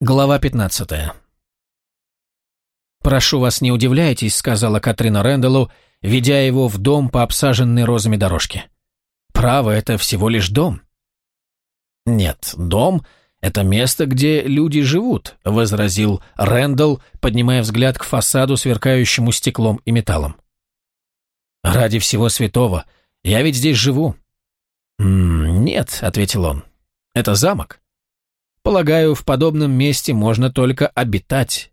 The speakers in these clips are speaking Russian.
Глава 15 «Прошу вас, не удивляйтесь», — сказала Катрина Рэндаллу, ведя его в дом по обсаженной розами дорожке. «Право, это всего лишь дом». «Нет, дом — это место, где люди живут», — возразил Рэндалл, поднимая взгляд к фасаду, сверкающему стеклом и металлом. «Ради всего святого, я ведь здесь живу». «М -м, «Нет», — ответил он, — «это замок». Полагаю, в подобном месте можно только обитать.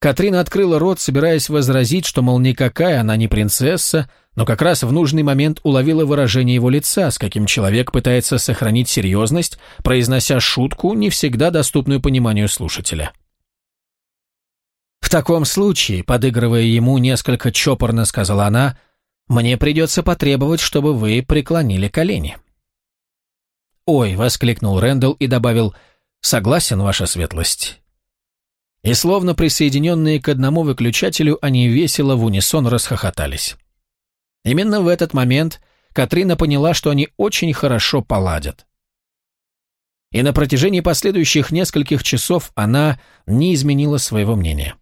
Катрина открыла рот, собираясь возразить, что, мол, никакая она не принцесса, но как раз в нужный момент уловила выражение его лица, с каким человек пытается сохранить серьезность, произнося шутку, не всегда доступную пониманию слушателя. «В таком случае», — подыгрывая ему несколько чопорно, сказала она, «мне придется потребовать, чтобы вы преклонили колени». «Ой!» — воскликнул Рэндалл и добавил «Согласен, ваша светлость». И словно присоединенные к одному выключателю, они весело в унисон расхохотались. Именно в этот момент Катрина поняла, что они очень хорошо поладят. И на протяжении последующих нескольких часов она не изменила своего мнения.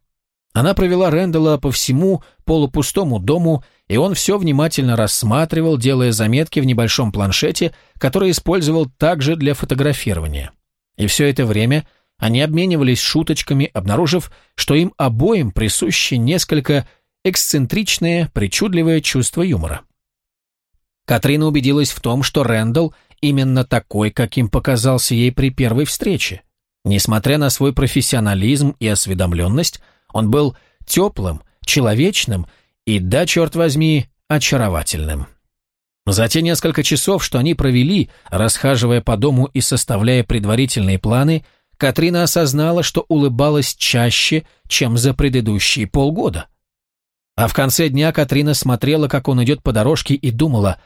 Она провела Рэндалла по всему полупустому дому, и он все внимательно рассматривал, делая заметки в небольшом планшете, который использовал также для фотографирования. И все это время они обменивались шуточками, обнаружив, что им обоим присуще несколько эксцентричное, причудливое чувство юмора. Катрина убедилась в том, что Рэндалл именно такой, каким показался ей при первой встрече. Несмотря на свой профессионализм и осведомленность, он был теплым, человечным и, да, черт возьми, очаровательным. За те несколько часов, что они провели, расхаживая по дому и составляя предварительные планы, Катрина осознала, что улыбалась чаще, чем за предыдущие полгода. А в конце дня Катрина смотрела, как он идет по дорожке, и думала,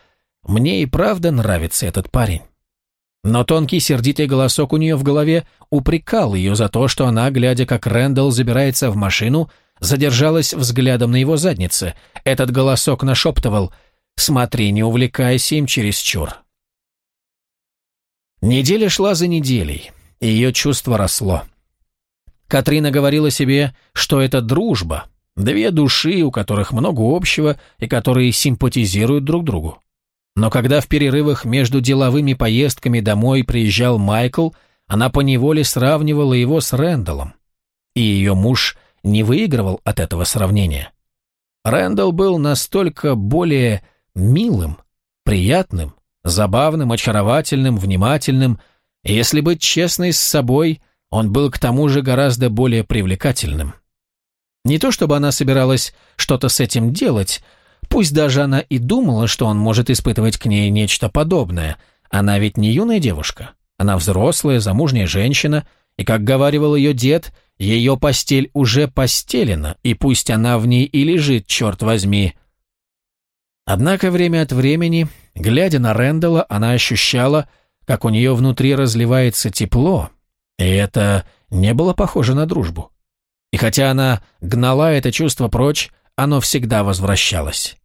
«Мне и правда нравится этот парень». Но тонкий сердитый голосок у нее в голове упрекал ее за то, что она, глядя, как Рэндалл забирается в машину, задержалась взглядом на его заднице. Этот голосок нашептывал «Смотри, не увлекайся им чересчур». Неделя шла за неделей, и ее чувство росло. Катрина говорила себе, что это дружба, две души, у которых много общего и которые симпатизируют друг другу. Но когда в перерывах между деловыми поездками домой приезжал Майкл, она поневоле сравнивала его с Рэндаллом. И ее муж не выигрывал от этого сравнения. Рэндалл был настолько более милым, приятным, забавным, очаровательным, внимательным, и если быть честной с собой, он был к тому же гораздо более привлекательным. Не то чтобы она собиралась что-то с этим делать, Пусть даже она и думала, что он может испытывать к ней нечто подобное. Она ведь не юная девушка. Она взрослая, замужняя женщина, и, как говаривал ее дед, ее постель уже постелена, и пусть она в ней и лежит, черт возьми. Однако время от времени, глядя на Рэндала, она ощущала, как у нее внутри разливается тепло, и это не было похоже на дружбу. И хотя она гнала это чувство прочь, оно всегда возвращалось.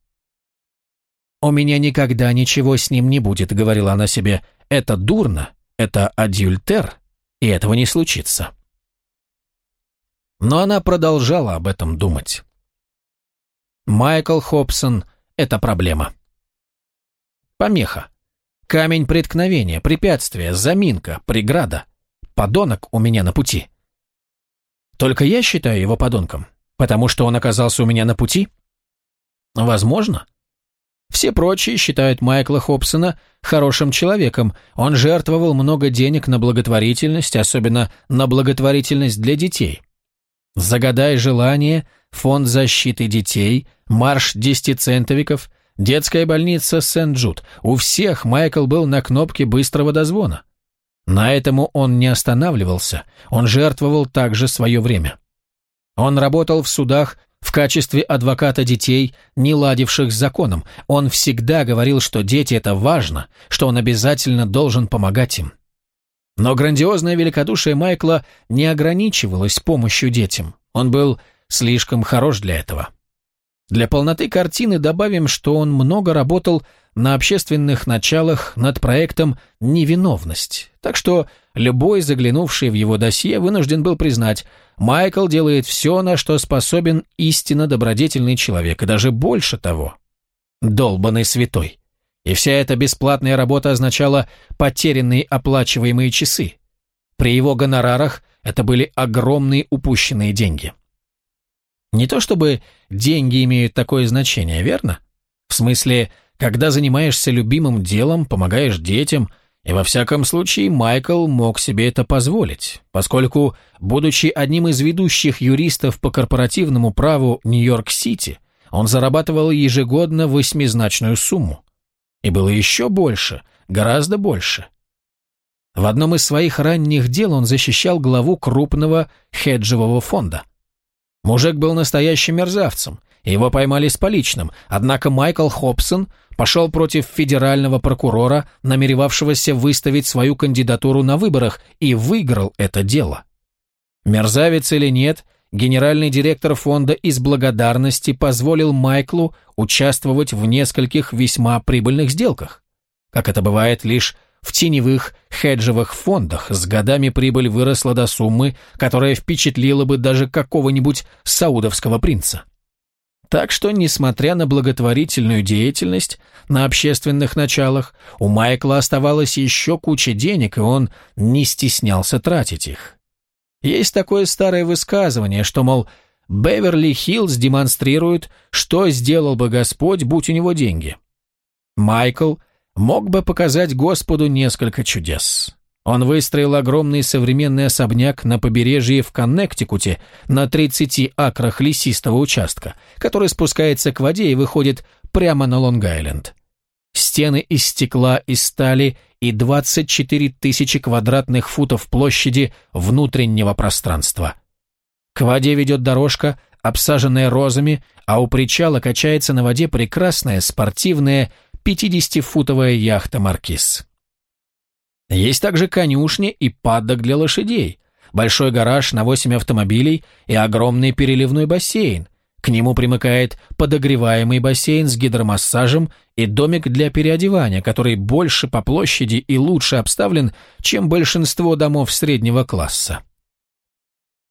«У меня никогда ничего с ним не будет», — говорила она себе. «Это дурно, это адюльтер, и этого не случится». Но она продолжала об этом думать. Майкл Хобсон — это проблема. Помеха. Камень преткновения, препятствие, заминка, преграда. Подонок у меня на пути. Только я считаю его подонком. Потому что он оказался у меня на пути? Возможно. Все прочие считают Майкла Хобсона хорошим человеком. Он жертвовал много денег на благотворительность, особенно на благотворительность для детей. Загадай желание, фонд защиты детей, марш десятицентовиков, детская больница Сент-Джуд. У всех Майкл был на кнопке быстрого дозвона. На этому он не останавливался, он жертвовал также свое время. Он работал в судах в качестве адвоката детей, не ладивших с законом. Он всегда говорил, что дети – это важно, что он обязательно должен помогать им. Но грандиозное великодушие Майкла не ограничивалось помощью детям. Он был слишком хорош для этого. Для полноты картины добавим, что он много работал на общественных началах над проектом «Невиновность», так что любой, заглянувший в его досье, вынужден был признать, Майкл делает все, на что способен истинно добродетельный человек, и даже больше того. Долбанный святой. И вся эта бесплатная работа означала потерянные оплачиваемые часы. При его гонорарах это были огромные упущенные деньги. Не то чтобы деньги имеют такое значение, верно? В смысле, когда занимаешься любимым делом, помогаешь детям, и во всяком случае Майкл мог себе это позволить, поскольку, будучи одним из ведущих юристов по корпоративному праву Нью-Йорк-Сити, он зарабатывал ежегодно восьмизначную сумму. И было еще больше, гораздо больше. В одном из своих ранних дел он защищал главу крупного хеджевого фонда. Мужик был настоящим мерзавцем, его поймали с поличным, однако Майкл Хобсон пошел против федерального прокурора, намеревавшегося выставить свою кандидатуру на выборах, и выиграл это дело. Мерзавец или нет, генеральный директор фонда из благодарности позволил Майклу участвовать в нескольких весьма прибыльных сделках. Как это бывает лишь в теневых хеджевых фондах с годами прибыль выросла до суммы, которая впечатлила бы даже какого-нибудь саудовского принца. Так что, несмотря на благотворительную деятельность на общественных началах, у Майкла оставалось еще куча денег, и он не стеснялся тратить их. Есть такое старое высказывание, что, мол, Беверли-Хиллз демонстрирует, что сделал бы Господь, будь у него деньги. Майкл – мог бы показать Господу несколько чудес. Он выстроил огромный современный особняк на побережье в Коннектикуте на 30 акрах лесистого участка, который спускается к воде и выходит прямо на Лонг-Айленд. Стены из стекла и стали и 24 тысячи квадратных футов площади внутреннего пространства. К воде ведет дорожка, обсаженная розами, а у причала качается на воде прекрасная спортивная 50-футовая яхта «Маркиз». Есть также конюшни и паддок для лошадей, большой гараж на 8 автомобилей и огромный переливной бассейн. К нему примыкает подогреваемый бассейн с гидромассажем и домик для переодевания, который больше по площади и лучше обставлен, чем большинство домов среднего класса.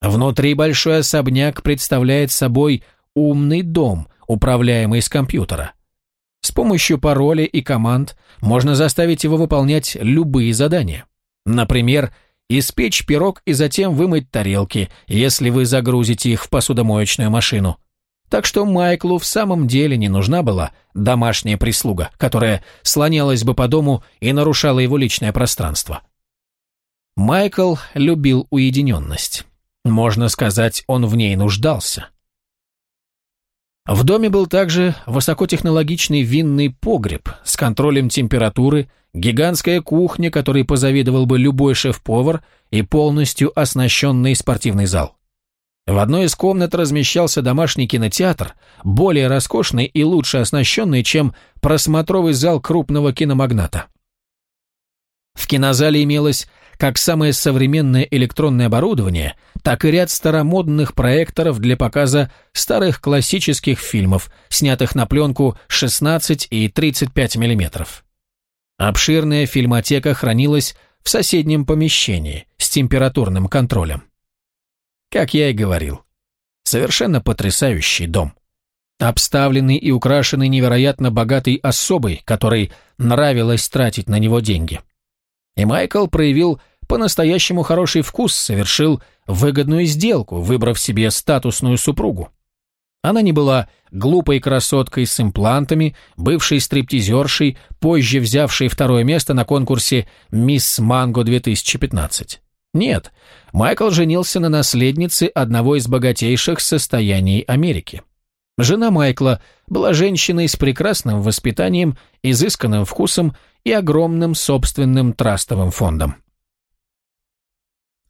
Внутри большой особняк представляет собой умный дом, управляемый с компьютера. С помощью паролей и команд можно заставить его выполнять любые задания. Например, испечь пирог и затем вымыть тарелки, если вы загрузите их в посудомоечную машину. Так что Майклу в самом деле не нужна была домашняя прислуга, которая слонялась бы по дому и нарушала его личное пространство. Майкл любил уединенность. Можно сказать, он в ней нуждался. В доме был также высокотехнологичный винный погреб с контролем температуры, гигантская кухня, которой позавидовал бы любой шеф-повар, и полностью оснащенный спортивный зал. В одной из комнат размещался домашний кинотеатр, более роскошный и лучше оснащенный, чем просмотровый зал крупного киномагната. В кинозале имелось как самое современное электронное оборудование, так и ряд старомодных проекторов для показа старых классических фильмов, снятых на пленку 16 и 35 мм. Обширная фильмотека хранилась в соседнем помещении с температурным контролем. Как я и говорил, совершенно потрясающий дом. Обставленный и украшенный невероятно богатой особой, которой нравилось тратить на него деньги. И Майкл проявил по-настоящему хороший вкус, совершил выгодную сделку, выбрав себе статусную супругу. Она не была глупой красоткой с имплантами, бывшей стриптизершей, позже взявшей второе место на конкурсе «Мисс Манго-2015». Нет, Майкл женился на наследнице одного из богатейших состояний Америки. Жена Майкла была женщиной с прекрасным воспитанием, изысканным вкусом и огромным собственным трастовым фондом.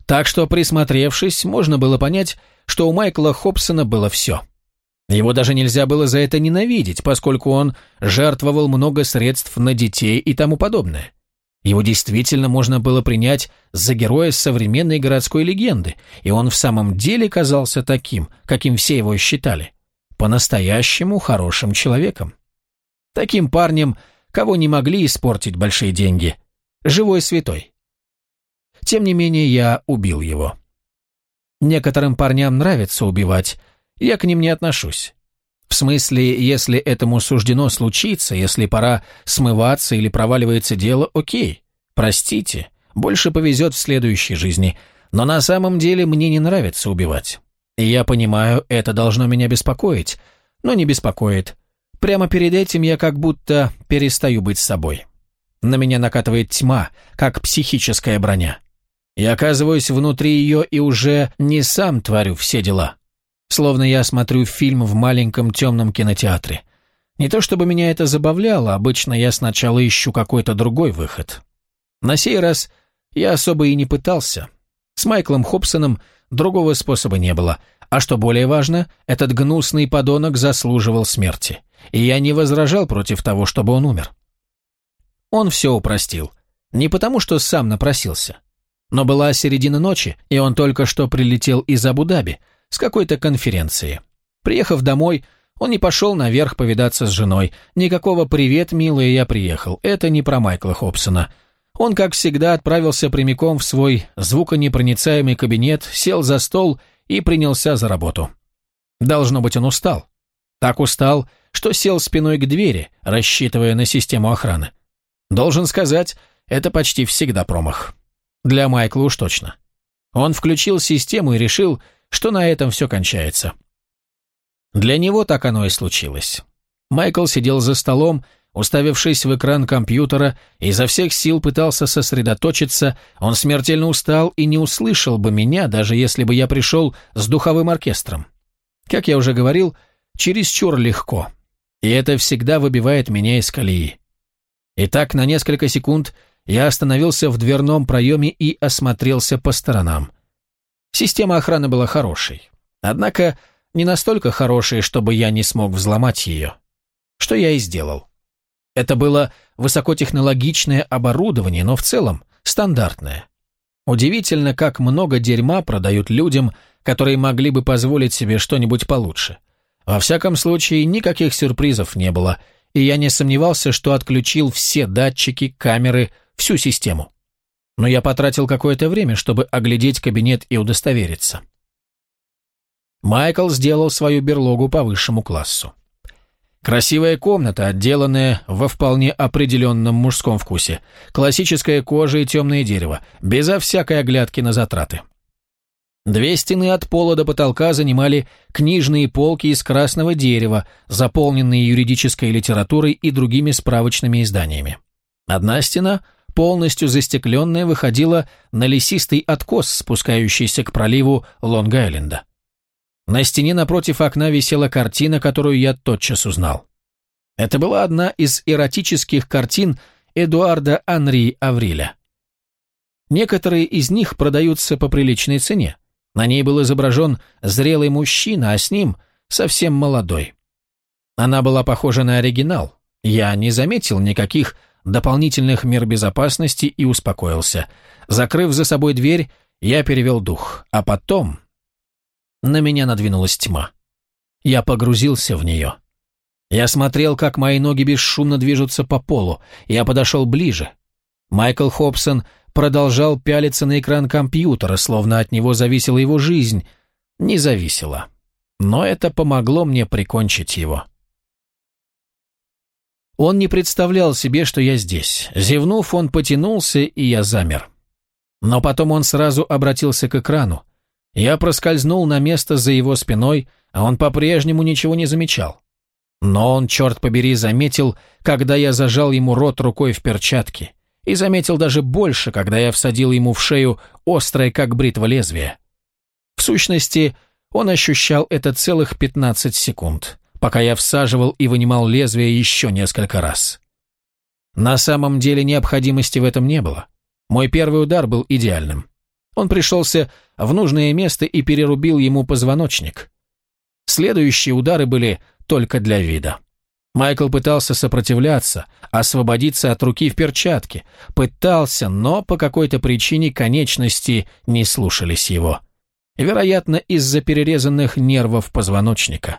Так что, присмотревшись, можно было понять, что у Майкла Хобсона было все. Его даже нельзя было за это ненавидеть, поскольку он жертвовал много средств на детей и тому подобное. Его действительно можно было принять за героя современной городской легенды, и он в самом деле казался таким, каким все его считали, по-настоящему хорошим человеком. Таким парнем, кого не могли испортить большие деньги. Живой святой. Тем не менее, я убил его. Некоторым парням нравится убивать, я к ним не отношусь. В смысле, если этому суждено случиться, если пора смываться или проваливается дело, окей, простите, больше повезет в следующей жизни, но на самом деле мне не нравится убивать. Я понимаю, это должно меня беспокоить, но не беспокоит. Прямо перед этим я как будто перестаю быть собой. На меня накатывает тьма, как психическая броня. Я оказываюсь внутри ее и уже не сам творю все дела. Словно я смотрю фильм в маленьком темном кинотеатре. Не то чтобы меня это забавляло, обычно я сначала ищу какой-то другой выход. На сей раз я особо и не пытался. С Майклом Хобсоном другого способа не было, а что более важно, этот гнусный подонок заслуживал смерти, и я не возражал против того, чтобы он умер. Он все упростил. Не потому, что сам напросился. Но была середина ночи, и он только что прилетел из Абу-Даби, с какой-то конференции. Приехав домой, он не пошел наверх повидаться с женой. Никакого «привет, милая, я приехал». Это не про Майкла Хобсона. Он, как всегда, отправился прямиком в свой звуконепроницаемый кабинет, сел за стол и принялся за работу. Должно быть, он устал. Так устал, что сел спиной к двери, рассчитывая на систему охраны. Должен сказать, это почти всегда промах. Для Майкла уж точно. Он включил систему и решил, что на этом все кончается. Для него так оно и случилось. Майкл сидел за столом, уставившись в экран компьютера, и изо всех сил пытался сосредоточиться, он смертельно устал и не услышал бы меня, даже если бы я пришел с духовым оркестром. Как я уже говорил, чересчур легко. И это всегда выбивает меня из колеи. Итак, на несколько секунд я остановился в дверном проеме и осмотрелся по сторонам. Система охраны была хорошей. Однако не настолько хорошей, чтобы я не смог взломать ее. Что я и сделал. Это было высокотехнологичное оборудование, но в целом стандартное. Удивительно, как много дерьма продают людям, которые могли бы позволить себе что-нибудь получше. Во всяком случае, никаких сюрпризов не было, и я не сомневался, что отключил все датчики, камеры, всю систему. Но я потратил какое-то время, чтобы оглядеть кабинет и удостовериться. Майкл сделал свою берлогу по высшему классу. Красивая комната, отделанная во вполне определенном мужском вкусе. Классическая кожа и темное дерево, безо всякой оглядки на затраты. Две стены от пола до потолка занимали книжные полки из красного дерева, заполненные юридической литературой и другими справочными изданиями. Одна стена, полностью застекленная, выходила на лесистый откос, спускающийся к проливу Лонг-Айленда. На стене напротив окна висела картина, которую я тотчас узнал. Это была одна из эротических картин Эдуарда Анри Авриля. Некоторые из них продаются по приличной цене. На ней был изображен зрелый мужчина, а с ним совсем молодой. Она была похожа на оригинал. Я не заметил никаких дополнительных мер безопасности и успокоился. Закрыв за собой дверь, я перевел дух, а потом на меня надвинулась тьма. Я погрузился в нее. Я смотрел, как мои ноги бесшумно движутся по полу. Я подошел ближе. Майкл Хобсон продолжал пялиться на экран компьютера, словно от него зависела его жизнь. Не зависела. Но это помогло мне прикончить его. Он не представлял себе, что я здесь. Зевнув, он потянулся, и я замер. Но потом он сразу обратился к экрану. Я проскользнул на место за его спиной, а он по-прежнему ничего не замечал. Но он, черт побери, заметил, когда я зажал ему рот рукой в перчатке, и заметил даже больше, когда я всадил ему в шею острое, как бритва лезвие. В сущности, он ощущал это целых 15 секунд, пока я всаживал и вынимал лезвие еще несколько раз. На самом деле необходимости в этом не было. Мой первый удар был идеальным. Он пришелся в нужное место и перерубил ему позвоночник. Следующие удары были только для вида. Майкл пытался сопротивляться, освободиться от руки в перчатке. Пытался, но по какой-то причине конечности не слушались его. Вероятно, из-за перерезанных нервов позвоночника.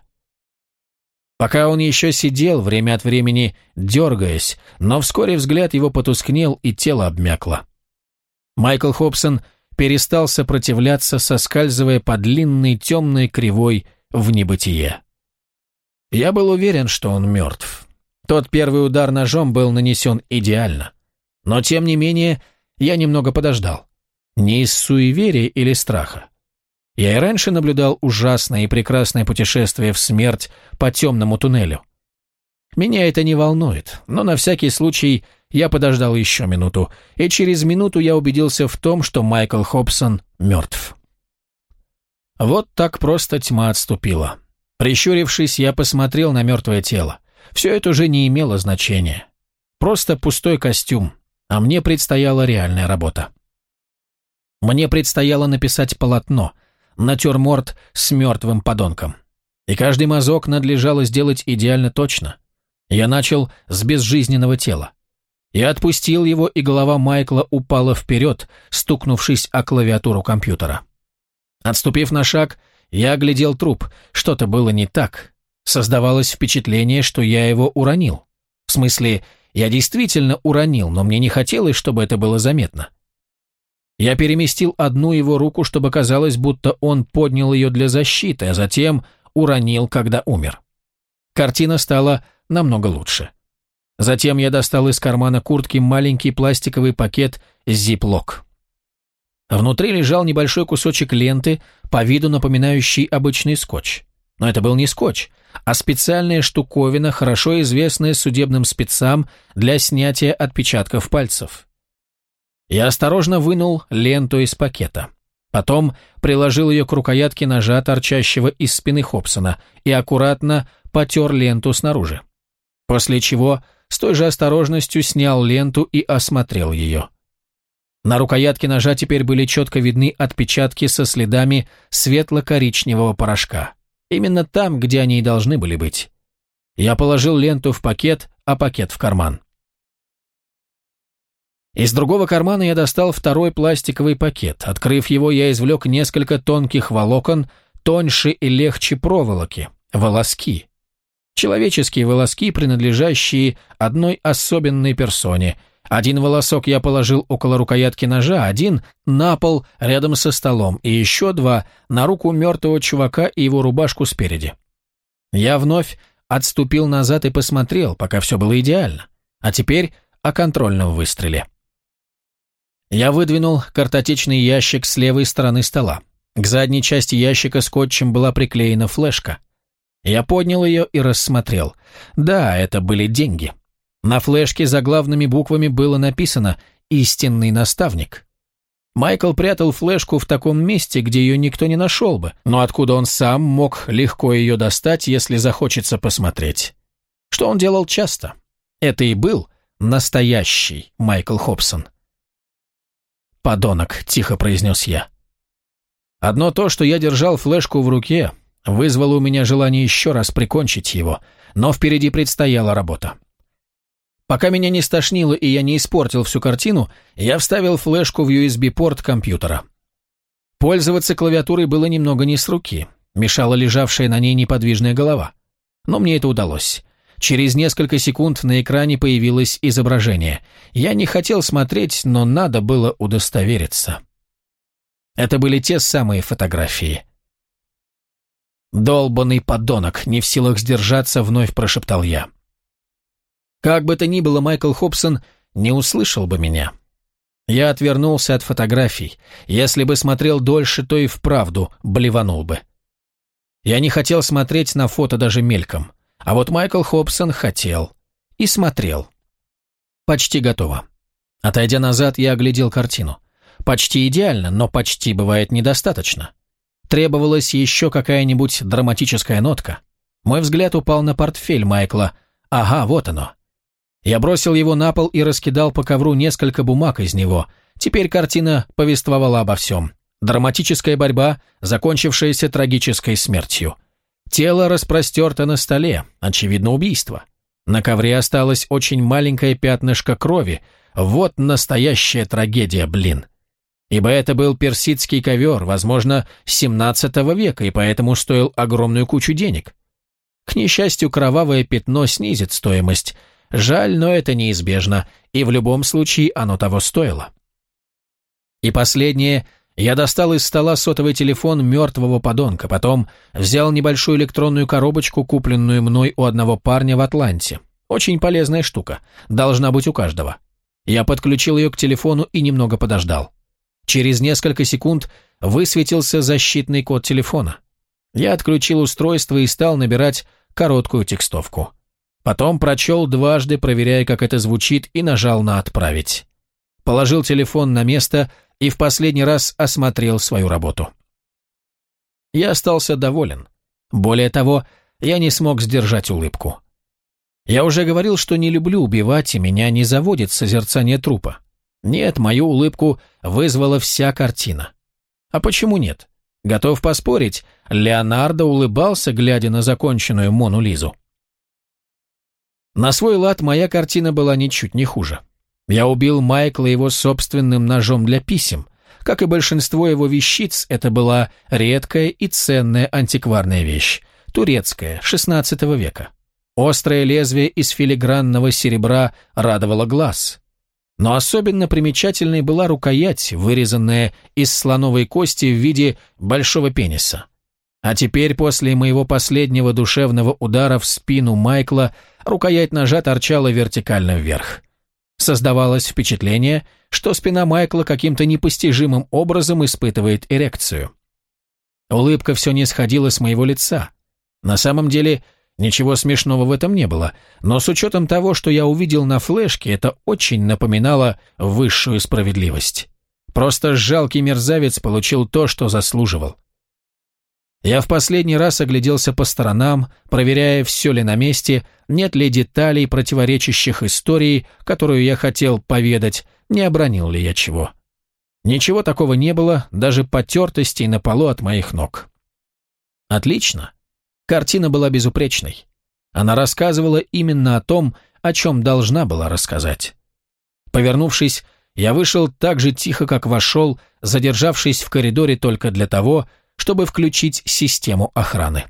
Пока он еще сидел, время от времени дергаясь, но вскоре взгляд его потускнел и тело обмякло. Майкл Хобсон перестал сопротивляться, соскальзывая по длинной темной кривой в небытие. Я был уверен, что он мертв. Тот первый удар ножом был нанесен идеально. Но, тем не менее, я немного подождал. Не из суеверия или страха. Я и раньше наблюдал ужасное и прекрасное путешествие в смерть по темному туннелю. Меня это не волнует, но на всякий случай я подождал еще минуту, и через минуту я убедился в том, что Майкл Хобсон мертв. Вот так просто тьма отступила. Прищурившись, я посмотрел на мертвое тело. Все это уже не имело значения. Просто пустой костюм, а мне предстояла реальная работа. Мне предстояло написать полотно, натюрморт с мертвым подонком. И каждый мазок надлежало сделать идеально точно. Я начал с безжизненного тела. Я отпустил его, и голова Майкла упала вперед, стукнувшись о клавиатуру компьютера. Отступив на шаг, я оглядел труп. Что-то было не так. Создавалось впечатление, что я его уронил. В смысле, я действительно уронил, но мне не хотелось, чтобы это было заметно. Я переместил одну его руку, чтобы казалось, будто он поднял ее для защиты, а затем уронил, когда умер. Картина стала намного лучше. Затем я достал из кармана куртки маленький пластиковый пакет «Зиплок». Внутри лежал небольшой кусочек ленты, по виду напоминающий обычный скотч. Но это был не скотч, а специальная штуковина, хорошо известная судебным спецам для снятия отпечатков пальцев. Я осторожно вынул ленту из пакета. Потом приложил ее к рукоятке ножа, торчащего из спины Хобсона, и аккуратно потер ленту снаружи. После чего с той же осторожностью снял ленту и осмотрел ее. На рукоятке ножа теперь были четко видны отпечатки со следами светло-коричневого порошка. Именно там, где они и должны были быть. Я положил ленту в пакет, а пакет в карман. Из другого кармана я достал второй пластиковый пакет. Открыв его, я извлек несколько тонких волокон, тоньше и легче проволоки, волоски. Человеческие волоски, принадлежащие одной особенной персоне. Один волосок я положил около рукоятки ножа, один на пол рядом со столом, и еще два на руку мертвого чувака и его рубашку спереди. Я вновь отступил назад и посмотрел, пока все было идеально. А теперь о контрольном выстреле. Я выдвинул картотечный ящик с левой стороны стола. К задней части ящика скотчем была приклеена флешка. Я поднял ее и рассмотрел. Да, это были деньги. На флешке заглавными буквами было написано «Истинный наставник». Майкл прятал флешку в таком месте, где ее никто не нашел бы, но откуда он сам мог легко ее достать, если захочется посмотреть. Что он делал часто. Это и был настоящий Майкл Хобсон. «Подонок», — тихо произнес я. Одно то, что я держал флешку в руке, вызвало у меня желание еще раз прикончить его, но впереди предстояла работа. Пока меня не стошнило и я не испортил всю картину, я вставил флешку в USB-порт компьютера. Пользоваться клавиатурой было немного не с руки, мешала лежавшая на ней неподвижная голова. Но мне это удалось. Через несколько секунд на экране появилось изображение. Я не хотел смотреть, но надо было удостовериться. Это были те самые фотографии. «Долбанный подонок, не в силах сдержаться», — вновь прошептал я. Как бы то ни было, Майкл Хобсон не услышал бы меня. Я отвернулся от фотографий. Если бы смотрел дольше, то и вправду блеванул бы. Я не хотел смотреть на фото даже мельком. А вот Майкл Хобсон хотел. И смотрел. Почти готово. Отойдя назад, я оглядел картину. Почти идеально, но почти бывает недостаточно. Требовалась еще какая-нибудь драматическая нотка. Мой взгляд упал на портфель Майкла. Ага, вот оно. Я бросил его на пол и раскидал по ковру несколько бумаг из него. Теперь картина повествовала обо всем. Драматическая борьба, закончившаяся трагической смертью. Тело распростерто на столе, очевидно, убийство. На ковре осталось очень маленькое пятнышко крови. Вот настоящая трагедия, блин. Ибо это был персидский ковер, возможно, 17 века, и поэтому стоил огромную кучу денег. К несчастью, кровавое пятно снизит стоимость. Жаль, но это неизбежно, и в любом случае оно того стоило. И последнее, я достал из стола сотовый телефон мертвого подонка, потом взял небольшую электронную коробочку, купленную мной у одного парня в Атланте. Очень полезная штука, должна быть у каждого. Я подключил ее к телефону и немного подождал. Через несколько секунд высветился защитный код телефона. Я отключил устройство и стал набирать короткую текстовку. Потом прочел дважды, проверяя, как это звучит, и нажал на «Отправить». Положил телефон на место и в последний раз осмотрел свою работу. Я остался доволен. Более того, я не смог сдержать улыбку. Я уже говорил, что не люблю убивать, и меня не заводит созерцание трупа. Нет, мою улыбку вызвала вся картина. А почему нет? Готов поспорить, Леонардо улыбался, глядя на законченную Мону Лизу. На свой лад моя картина была ничуть не хуже. Я убил Майкла его собственным ножом для писем. Как и большинство его вещиц, это была редкая и ценная антикварная вещь, турецкая, XVI века. Острое лезвие из филигранного серебра радовало глаз. Но особенно примечательной была рукоять, вырезанная из слоновой кости в виде большого пениса. А теперь, после моего последнего душевного удара в спину Майкла, рукоять ножа торчала вертикально вверх. Создавалось впечатление, что спина Майкла каким-то непостижимым образом испытывает эрекцию. Улыбка все не сходила с моего лица. На самом деле, Ничего смешного в этом не было, но с учетом того, что я увидел на флешке, это очень напоминало высшую справедливость. Просто жалкий мерзавец получил то, что заслуживал. Я в последний раз огляделся по сторонам, проверяя, все ли на месте, нет ли деталей, противоречащих истории, которую я хотел поведать, не обронил ли я чего. Ничего такого не было, даже потертостей на полу от моих ног. Отлично. Картина была безупречной. Она рассказывала именно о том, о чем должна была рассказать. Повернувшись, я вышел так же тихо, как вошел, задержавшись в коридоре только для того, чтобы включить систему охраны.